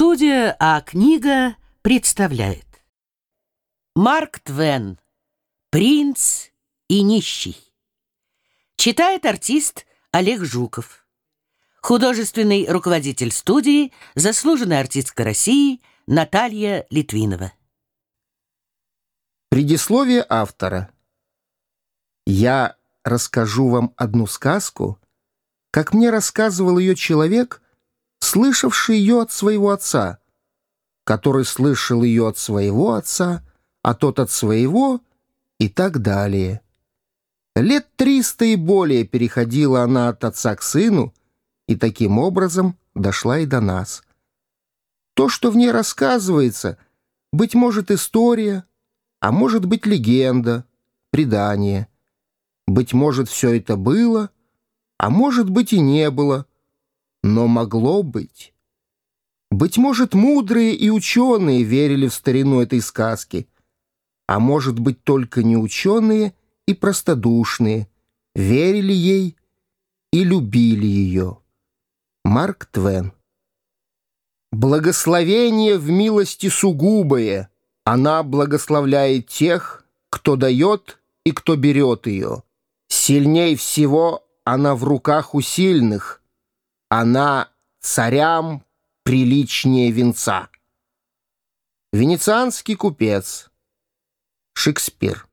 Студия А книга представляет. Марк Твен «Принц и нищий» Читает артист Олег Жуков. Художественный руководитель студии, заслуженная артистка России Наталья Литвинова. Предисловие автора. Я расскажу вам одну сказку, как мне рассказывал ее человек, слышавший ее от своего отца, который слышал ее от своего отца, а тот от своего и так далее. Лет триста и более переходила она от отца к сыну, и таким образом дошла и до нас. То, что в ней рассказывается, быть может история, а может быть легенда, предание. Быть может, все это было, а может быть и не было, но могло быть. Быть может, мудрые и ученые верили в старину этой сказки, а может быть, только не ученые и простодушные верили ей и любили ее. Марк Твен Благословение в милости сугубое. Она благословляет тех, кто дает и кто берет ее. Сильней всего она в руках у сильных. Она царям приличнее венца. Венецианский купец. Шекспир.